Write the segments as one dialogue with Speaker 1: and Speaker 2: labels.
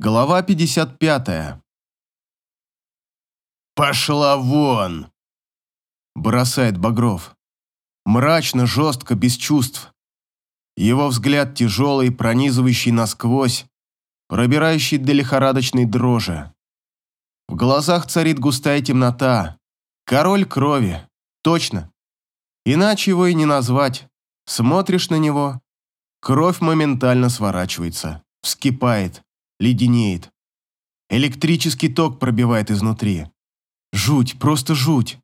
Speaker 1: Глава 55. «Пошла вон!» Бросает Багров. Мрачно, жестко, без чувств. Его взгляд тяжелый, пронизывающий насквозь, пробирающий до лихорадочной дрожи. В глазах царит густая темнота. Король крови. Точно. Иначе его и не назвать. Смотришь на него, кровь моментально сворачивается, вскипает леденеет. Электрический ток пробивает изнутри. Жуть, просто жуть.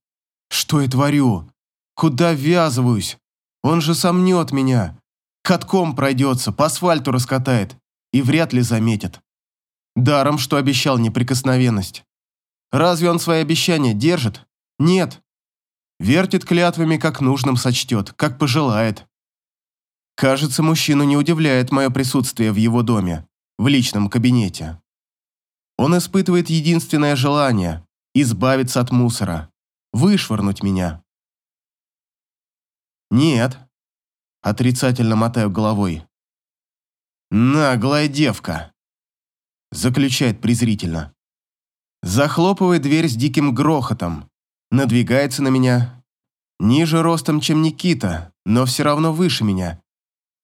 Speaker 1: Что я творю? Куда ввязываюсь? Он же сомнет меня. Катком пройдется, по асфальту раскатает и вряд ли заметит. Даром, что обещал неприкосновенность. Разве он свои обещания держит? Нет. Вертит клятвами, как нужным сочтет, как пожелает. Кажется, мужчину не удивляет мое присутствие в его доме в личном кабинете. Он испытывает единственное желание – избавиться от мусора, вышвырнуть меня. «Нет», – отрицательно мотаю головой. «Наглая девка», – заключает презрительно. Захлопывает дверь с диким грохотом, надвигается на меня. Ниже ростом, чем Никита, но все равно выше меня.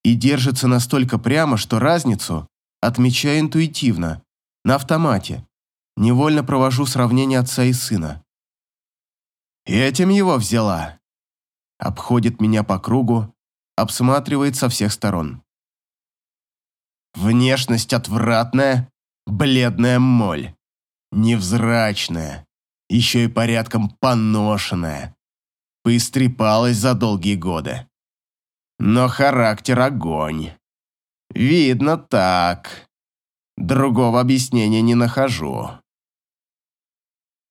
Speaker 1: И держится настолько прямо, что разницу Отмечаю интуитивно, на автомате. Невольно провожу сравнение отца и сына. «Этим его взяла!» Обходит меня по кругу, обсматривает со всех сторон. Внешность отвратная, бледная моль. Невзрачная, еще и порядком поношенная. Поистрепалась за долгие годы. Но характер огонь. Видно так. Другого объяснения не нахожу.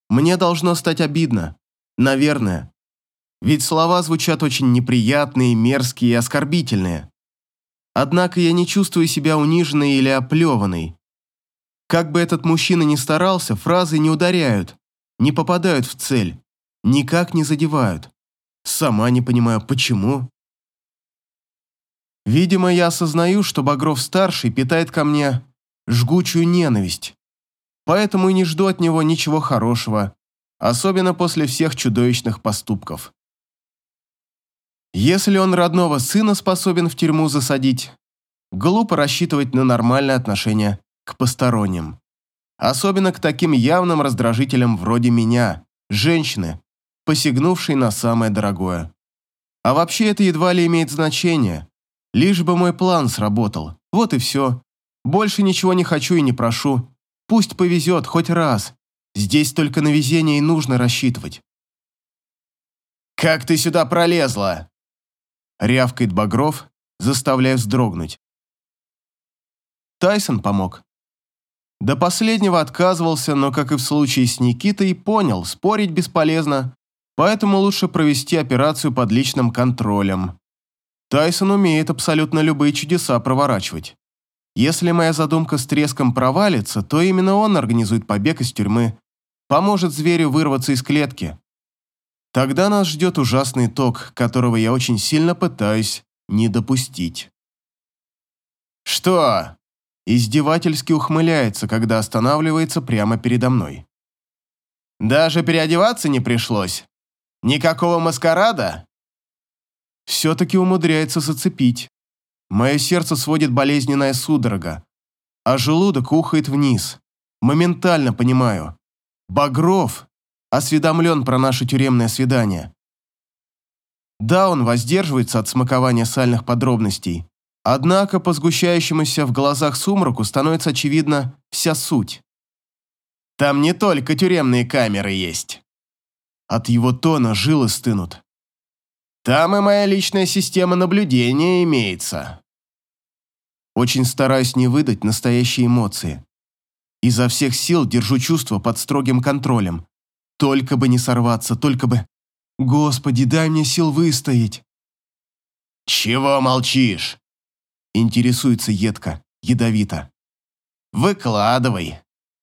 Speaker 1: Мне должно стать обидно. Наверное. Ведь слова звучат очень неприятные, мерзкие и оскорбительные. Однако я не чувствую себя униженной или оплеванной. Как бы этот мужчина ни старался, фразы не ударяют, не попадают в цель, никак не задевают. Сама не понимаю, почему. Видимо, я осознаю, что Багров-старший питает ко мне жгучую ненависть. Поэтому и не жду от него ничего хорошего, особенно после всех чудовищных поступков. Если он родного сына способен в тюрьму засадить, глупо рассчитывать на нормальное отношение к посторонним. Особенно к таким явным раздражителям вроде меня, женщины, посягнувшей на самое дорогое. А вообще это едва ли имеет значение. Лишь бы мой план сработал. Вот и все. Больше ничего не хочу и не прошу. Пусть повезет хоть раз. Здесь только на везение и нужно рассчитывать. «Как ты сюда пролезла?» Рявкает Багров, заставляя вздрогнуть. Тайсон помог. До последнего отказывался, но, как и в случае с Никитой, понял, спорить бесполезно, поэтому лучше провести операцию под личным контролем. Тайсон умеет абсолютно любые чудеса проворачивать. Если моя задумка с треском провалится, то именно он организует побег из тюрьмы, поможет зверю вырваться из клетки. Тогда нас ждет ужасный итог, которого я очень сильно пытаюсь не допустить. «Что?» Издевательски ухмыляется, когда останавливается прямо передо мной. «Даже переодеваться не пришлось? Никакого маскарада?» Все-таки умудряется зацепить. Мое сердце сводит болезненная судорога, а желудок ухает вниз. Моментально понимаю. Багров осведомлен про наше тюремное свидание. Да, он воздерживается от смакования сальных подробностей, однако по сгущающемуся в глазах сумраку становится очевидна вся суть. Там не только тюремные камеры есть. От его тона жилы стынут. Там и моя личная система наблюдения имеется. Очень стараюсь не выдать настоящие эмоции. Изо всех сил держу чувства под строгим контролем. Только бы не сорваться, только бы... Господи, дай мне сил выстоять. Чего молчишь? Интересуется едко, ядовито. Выкладывай.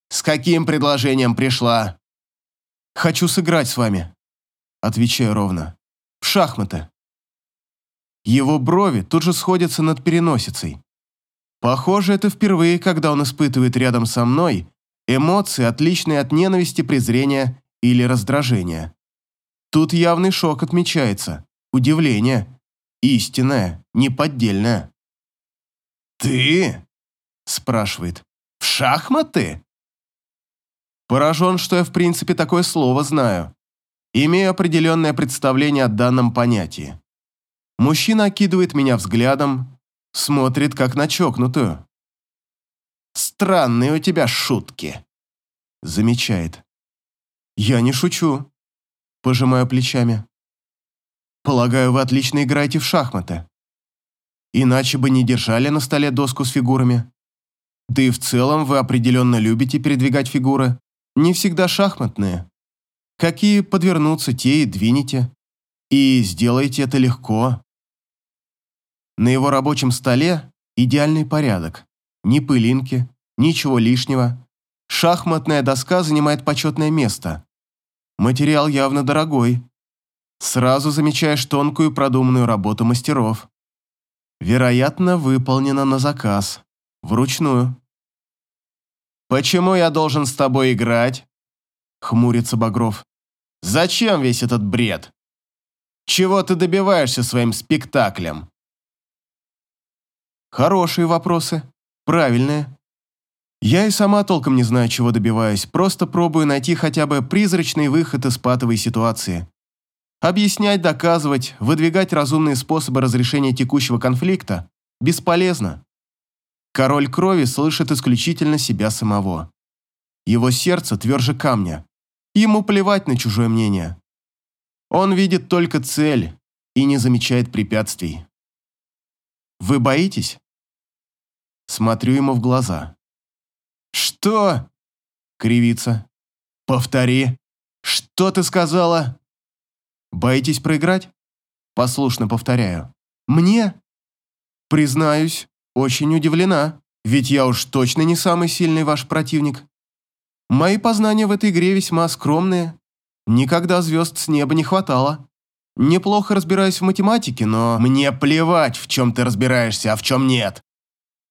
Speaker 1: С каким предложением пришла? Хочу сыграть с вами. Отвечаю ровно в шахматы. Его брови тут же сходятся над переносицей. Похоже, это впервые, когда он испытывает рядом со мной эмоции, отличные от ненависти, презрения или раздражения. Тут явный шок отмечается, удивление, истинное, неподдельное. «Ты?» – спрашивает. «В шахматы?» Поражен, что я в принципе такое слово знаю. Имею определенное представление о данном понятии. Мужчина окидывает меня взглядом, смотрит как на чокнутую. «Странные у тебя шутки», – замечает. «Я не шучу», – пожимаю плечами. «Полагаю, вы отлично играете в шахматы. Иначе бы не держали на столе доску с фигурами. Да и в целом вы определенно любите передвигать фигуры, не всегда шахматные. Какие подвернутся, те и двинете. И сделаете это легко. На его рабочем столе идеальный порядок. Ни пылинки, ничего лишнего. Шахматная доска занимает почетное место. Материал явно дорогой. Сразу замечаешь тонкую продуманную работу мастеров. Вероятно, выполнена на заказ. Вручную. «Почему я должен с тобой играть?» Хмурится Багров. «Зачем весь этот бред? Чего ты добиваешься своим спектаклем?» Хорошие вопросы. Правильные. Я и сама толком не знаю, чего добиваюсь, просто пробую найти хотя бы призрачный выход из патовой ситуации. Объяснять, доказывать, выдвигать разумные способы разрешения текущего конфликта бесполезно. Король крови слышит исключительно себя самого. Его сердце тверже камня. Ему плевать на чужое мнение. Он видит только цель и не замечает препятствий. Вы боитесь? Смотрю ему в глаза. Что? Кривится. Повтори. Что ты сказала? Боитесь проиграть? Послушно повторяю. Мне? Признаюсь, очень удивлена, ведь я уж точно не самый сильный ваш противник. Мои познания в этой игре весьма скромные. Никогда звезд с неба не хватало. Неплохо разбираюсь в математике, но... Мне плевать, в чем ты разбираешься, а в чем нет.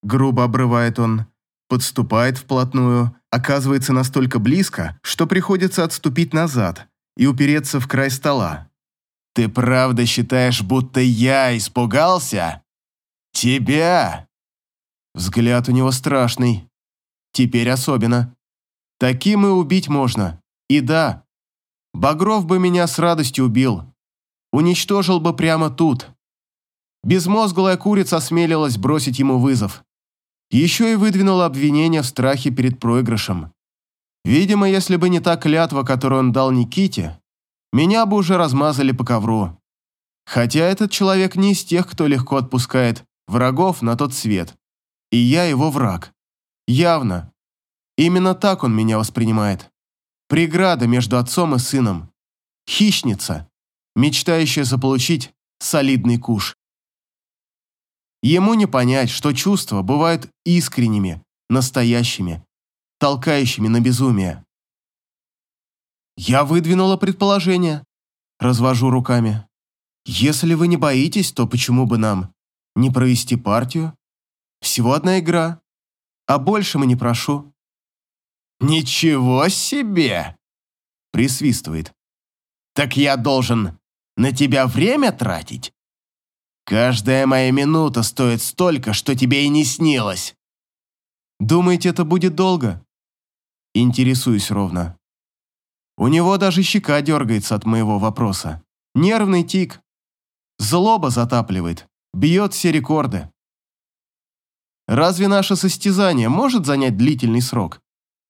Speaker 1: Грубо обрывает он, подступает вплотную, оказывается настолько близко, что приходится отступить назад и упереться в край стола. «Ты правда считаешь, будто я испугался? Тебя?» Взгляд у него страшный. Теперь особенно. Таким и убить можно. И да, Багров бы меня с радостью убил. Уничтожил бы прямо тут. Безмозглая курица осмелилась бросить ему вызов. Еще и выдвинула обвинение в страхе перед проигрышем. Видимо, если бы не та клятва, которую он дал Никите, меня бы уже размазали по ковру. Хотя этот человек не из тех, кто легко отпускает врагов на тот свет. И я его враг. Явно. Именно так он меня воспринимает. Преграда между отцом и сыном. Хищница, мечтающая заполучить солидный куш. Ему не понять, что чувства бывают искренними, настоящими, толкающими на безумие. Я выдвинула предположение. Развожу руками. Если вы не боитесь, то почему бы нам не провести партию? Всего одна игра. А больше мы не прошу. Ничего себе! Присвистывает. Так я должен на тебя время тратить? Каждая моя минута стоит столько, что тебе и не снилось. Думаете, это будет долго? Интересуюсь ровно. У него даже щека дергается от моего вопроса. Нервный тик. Злоба затапливает, бьет все рекорды. Разве наше состязание может занять длительный срок?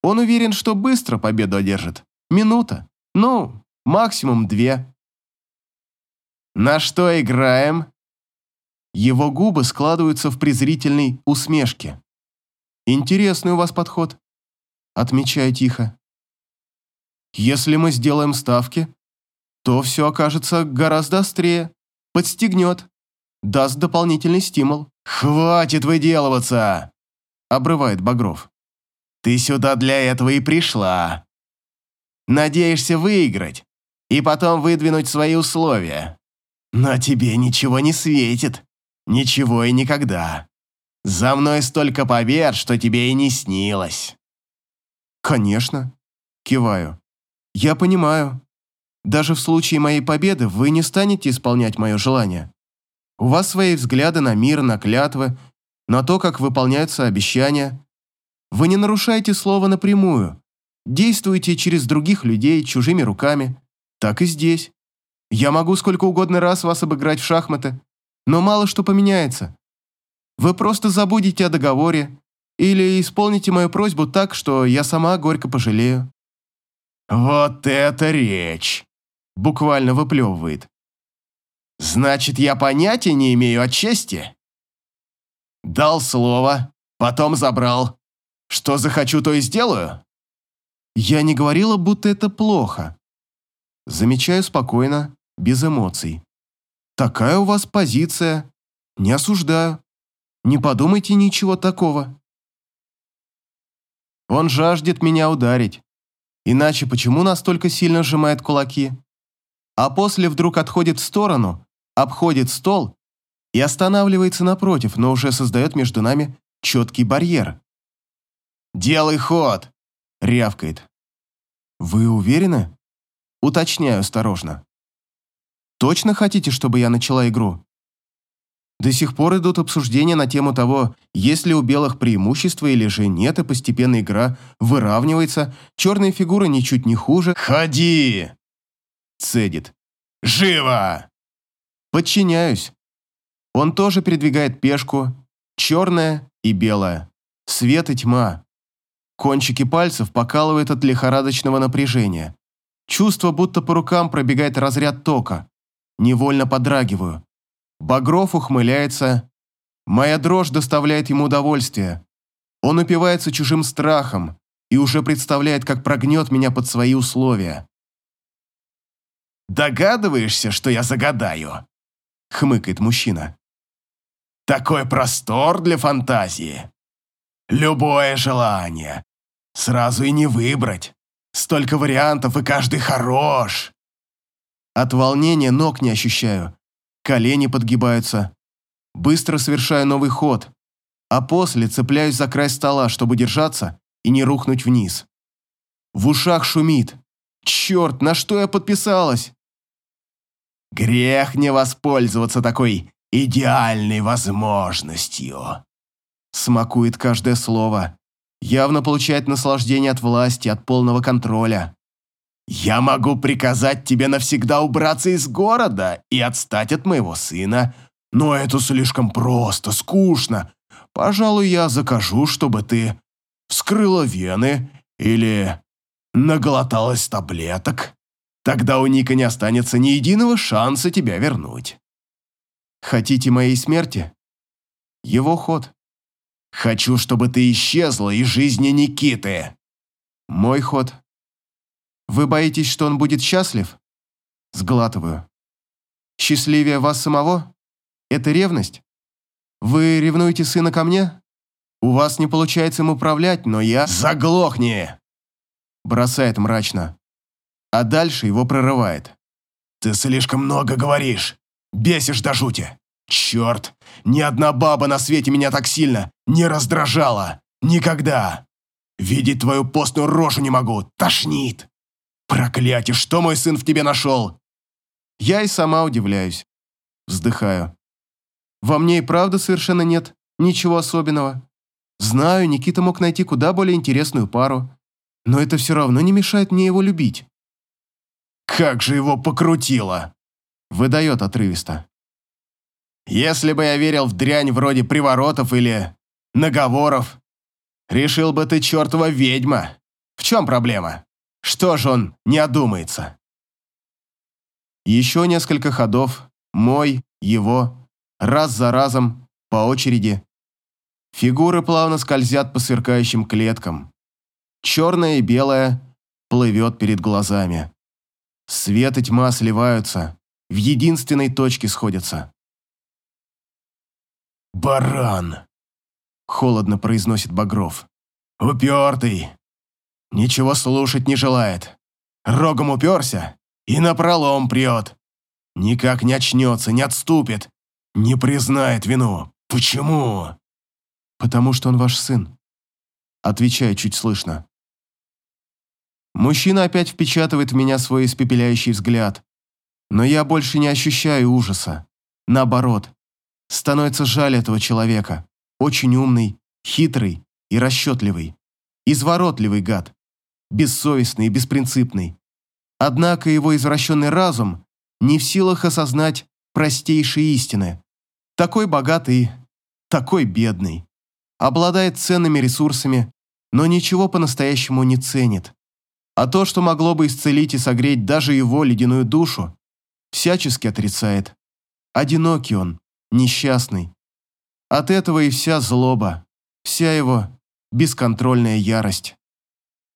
Speaker 1: Он уверен, что быстро победу одержит. Минута. Ну, максимум две. На что играем? Его губы складываются в презрительной усмешке. «Интересный у вас подход», — отмечаю тихо. «Если мы сделаем ставки, то все окажется гораздо острее, подстегнет, даст дополнительный стимул». «Хватит выделываться!» — обрывает Багров. «Ты сюда для этого и пришла. Надеешься выиграть и потом выдвинуть свои условия. Но тебе ничего не светит. Ничего и никогда. За мной столько побед, что тебе и не снилось.
Speaker 2: Конечно. Киваю. Я понимаю. Даже в случае моей победы вы не станете исполнять мое желание. У вас свои взгляды на мир, на клятвы, на то, как выполняются обещания. Вы не нарушаете слово напрямую, действуете через других людей, чужими руками. Так и здесь. Я могу сколько угодно раз вас обыграть в шахматы, но мало что поменяется. Вы просто забудете о договоре или исполните мою просьбу так, что я сама горько пожалею».
Speaker 1: «Вот это речь!» – буквально выплевывает. «Значит, я понятия не имею о чести?» «Дал слово, потом забрал. Что захочу, то и сделаю?»
Speaker 2: «Я не говорила, будто это плохо. Замечаю спокойно, без эмоций. Такая у вас позиция. Не осуждаю. Не подумайте ничего такого. Он жаждет меня ударить. Иначе почему настолько сильно сжимает кулаки? А после вдруг отходит в сторону, обходит стол и останавливается напротив, но уже создает между нами четкий барьер.
Speaker 1: «Делай ход!» — рявкает.
Speaker 2: «Вы уверены?» Уточняю осторожно. «Точно хотите, чтобы я начала игру?» До сих пор идут обсуждения на тему того, есть ли у белых преимущество или же нет, и постепенно игра выравнивается, черные фигуры ничуть не хуже.
Speaker 1: «Ходи!» — цедит. «Живо!»
Speaker 2: Подчиняюсь. Он тоже передвигает пешку, черная и белая, свет и тьма. Кончики пальцев покалывают от лихорадочного напряжения. Чувство, будто по рукам пробегает разряд тока. Невольно подрагиваю. Багров ухмыляется. Моя дрожь доставляет ему удовольствие. Он упивается чужим страхом и уже представляет, как прогнет меня под свои условия.
Speaker 1: «Догадываешься, что я загадаю?» — хмыкает мужчина. «Такой простор для фантазии. Любое желание. Сразу и не выбрать. Столько вариантов, и каждый хорош.
Speaker 2: От волнения ног не ощущаю. Колени подгибаются. Быстро совершаю новый ход, а после цепляюсь за край стола, чтобы держаться и не рухнуть вниз. В ушах шумит. Черт, на что я подписалась?
Speaker 1: Грех не воспользоваться такой идеальной возможностью.
Speaker 2: Смакует каждое слово явно получает наслаждение от власти, от полного контроля.
Speaker 1: «Я могу приказать тебе навсегда убраться из города и отстать от моего сына, но это слишком просто, скучно. Пожалуй, я закажу, чтобы ты вскрыла вены или наглоталась таблеток. Тогда у Ника не останется ни единого шанса тебя вернуть».
Speaker 2: «Хотите моей смерти?» Его ход.
Speaker 1: Хочу, чтобы ты исчезла из жизни Никиты.
Speaker 2: Мой ход. Вы боитесь, что он будет счастлив? Сглатываю. Счастливее вас самого? Это ревность? Вы ревнуете сына ко мне? У вас не получается им управлять, но я...
Speaker 1: Заглохни!
Speaker 2: Бросает мрачно. А дальше его прорывает.
Speaker 1: Ты слишком много говоришь. Бесишь до жути. Черт, ни одна баба на свете меня так сильно не раздражала. Никогда. Видеть твою постную рожу не могу. Тошнит. Проклятие, что мой сын в тебе нашел?
Speaker 2: Я и сама удивляюсь. Вздыхаю. Во мне и правда совершенно нет ничего особенного. Знаю, Никита мог найти куда более интересную пару, но это все равно не мешает мне его любить.
Speaker 1: Как же его покрутило!
Speaker 2: Выдает отрывисто.
Speaker 1: Если бы я верил в дрянь вроде приворотов или наговоров, решил бы ты чертова ведьма. В чем проблема? Что же он не одумается?
Speaker 2: Еще несколько ходов, мой, его, раз за разом, по очереди. Фигуры плавно скользят по сверкающим клеткам. Черное и белое плывет перед глазами. Свет и тьма сливаются, в единственной точке сходятся.
Speaker 1: «Баран!» — холодно произносит Багров. «Упертый! Ничего слушать не желает. Рогом уперся и напролом прет. Никак не очнется, не отступит, не признает вину. Почему?»
Speaker 2: «Потому что он ваш сын», — отвечаю чуть слышно. Мужчина опять впечатывает в меня свой испепеляющий взгляд, но я больше не ощущаю ужаса. Наоборот, становится жаль этого человека. Очень умный, хитрый и расчетливый. Изворотливый гад. Бессовестный и беспринципный. Однако его извращенный разум не в силах осознать простейшие истины. Такой богатый, такой бедный. Обладает ценными ресурсами, но ничего по-настоящему не ценит. А то, что могло бы исцелить и согреть даже его ледяную душу, всячески отрицает. Одинокий он, несчастный. От этого и вся злоба, вся его бесконтрольная ярость.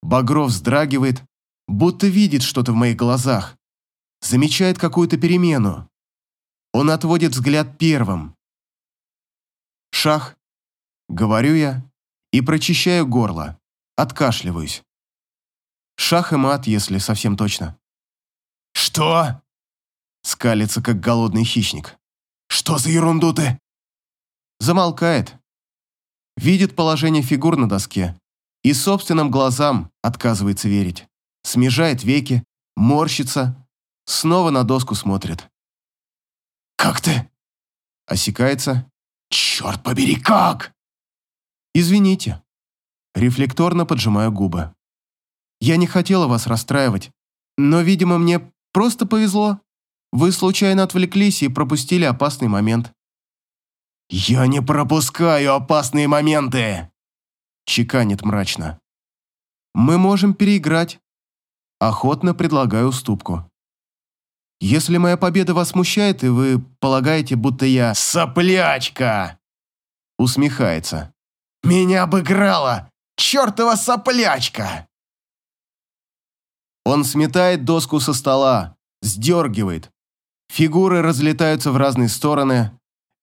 Speaker 2: Багров вздрагивает, будто видит что-то в моих глазах, замечает какую-то перемену. Он отводит взгляд первым. «Шах», — говорю я, и прочищаю горло, откашливаюсь. Шах и мат, если совсем точно.
Speaker 1: «Что?»
Speaker 2: Скалится, как голодный хищник.
Speaker 1: «Что за ерунду ты?»
Speaker 2: Замолкает. Видит положение фигур на доске и собственным глазам отказывается верить. Смежает веки, морщится, снова на доску смотрит.
Speaker 1: «Как ты?»
Speaker 2: Осекается.
Speaker 1: «Черт побери, как?»
Speaker 2: «Извините». Рефлекторно поджимаю губы. «Я не хотела вас расстраивать, но, видимо, мне просто повезло. Вы случайно отвлеклись и пропустили опасный момент».
Speaker 1: «Я не пропускаю опасные моменты!»
Speaker 2: Чеканит мрачно. «Мы можем переиграть. Охотно предлагаю уступку. Если моя победа вас смущает, и вы полагаете, будто я...»
Speaker 1: «Соплячка!»
Speaker 2: Усмехается.
Speaker 1: «Меня обыграла! Чертова соплячка!»
Speaker 2: Он сметает доску со стола, сдергивает, Фигуры разлетаются в разные стороны,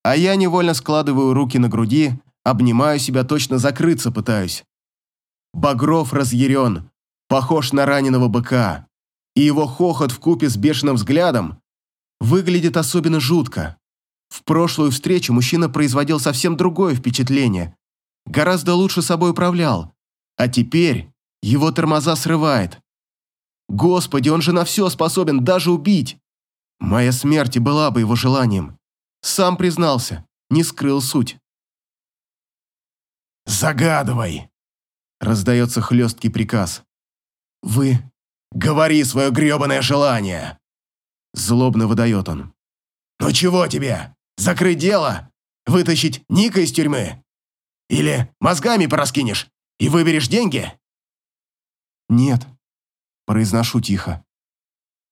Speaker 2: а я невольно складываю руки на груди, обнимаю себя, точно закрыться пытаюсь. Багров разъярен, похож на раненого быка, и его хохот в купе с бешеным взглядом выглядит особенно жутко. В прошлую встречу мужчина производил совсем другое впечатление, гораздо лучше собой управлял, а теперь его тормоза срывает. Господи, он же на все способен, даже убить. Моя смерть и была бы его желанием. Сам признался, не скрыл суть.
Speaker 1: «Загадывай!» – раздается хлесткий приказ.
Speaker 2: «Вы...»
Speaker 1: «Говори свое гребаное желание!»
Speaker 2: Злобно выдает он.
Speaker 1: «Ну чего тебе? Закрыть дело? Вытащить Ника из тюрьмы? Или мозгами пораскинешь и выберешь деньги?»
Speaker 2: «Нет», – произношу тихо.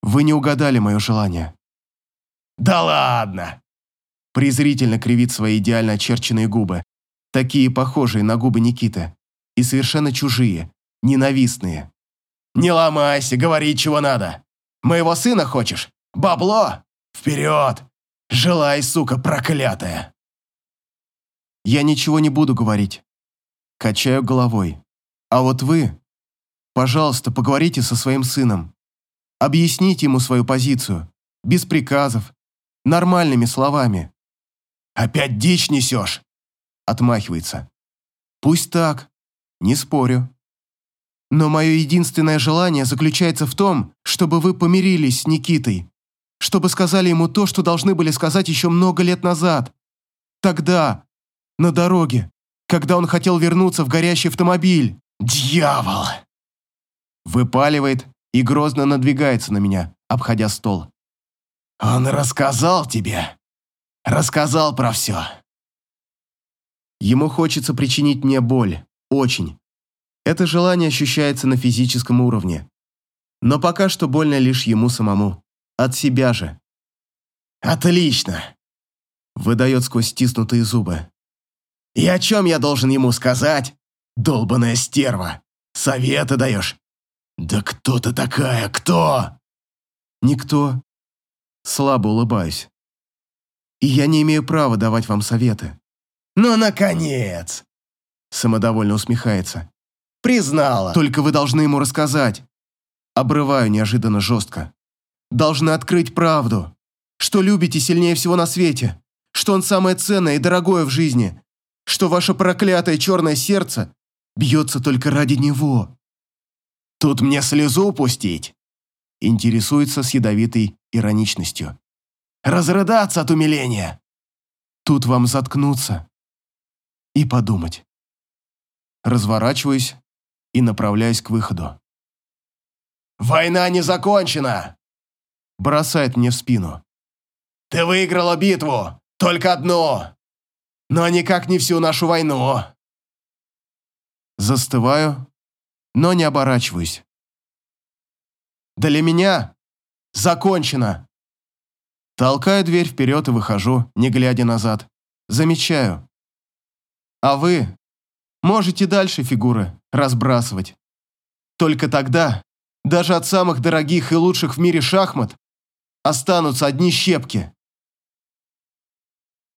Speaker 2: «Вы не угадали мое желание.
Speaker 1: «Да ладно!»
Speaker 2: Презрительно кривит свои идеально очерченные губы, такие похожие на губы Никиты, и совершенно чужие, ненавистные.
Speaker 1: «Не ломайся, говори, чего надо. Моего сына хочешь? Бабло? Вперед! Желай, сука проклятая!»
Speaker 2: Я ничего не буду говорить. Качаю головой. А вот вы, пожалуйста, поговорите со своим сыном. Объясните ему свою позицию. Без приказов, Нормальными словами.
Speaker 1: «Опять дичь несешь!»
Speaker 2: Отмахивается. «Пусть так. Не спорю. Но мое единственное желание заключается в том, чтобы вы помирились с Никитой. Чтобы сказали ему то, что должны были сказать еще много лет назад. Тогда, на дороге, когда он хотел вернуться в горящий автомобиль.
Speaker 1: «Дьявол!»
Speaker 2: Выпаливает и грозно надвигается на меня, обходя стол.
Speaker 1: «Он рассказал тебе? Рассказал про все?»
Speaker 2: Ему хочется причинить мне боль. Очень. Это желание ощущается на физическом уровне. Но пока что больно лишь ему самому. От себя же.
Speaker 1: «Отлично!»
Speaker 2: Выдает сквозь стиснутые зубы.
Speaker 1: «И о чем я должен ему сказать? Долбаная стерва! Советы даешь? Да кто ты такая, кто?»
Speaker 2: «Никто. Слабо улыбаюсь. И я не имею права давать вам советы.
Speaker 1: Ну, наконец!
Speaker 2: Самодовольно усмехается.
Speaker 1: Признала.
Speaker 2: Только вы должны ему рассказать. Обрываю неожиданно жестко. Должны открыть правду. Что любите сильнее всего на свете. Что он самое ценное и дорогое в жизни. что ваше проклятое черное сердце бьется только ради него.
Speaker 1: Тут мне слезу пустить.
Speaker 2: Интересуется с ядовитой ироничностью.
Speaker 1: Разрыдаться от умиления.
Speaker 2: Тут вам заткнуться и подумать. Разворачиваюсь и направляюсь к выходу.
Speaker 1: «Война не закончена!»
Speaker 2: Бросает мне в спину.
Speaker 1: «Ты выиграла битву! Только одну! Но никак не всю нашу войну!»
Speaker 2: Застываю, но не оборачиваюсь. Для меня закончено. Толкаю дверь вперед и выхожу, не глядя назад. Замечаю. А вы можете дальше фигуры разбрасывать. Только тогда, даже от самых дорогих и лучших в мире шахмат, останутся одни щепки.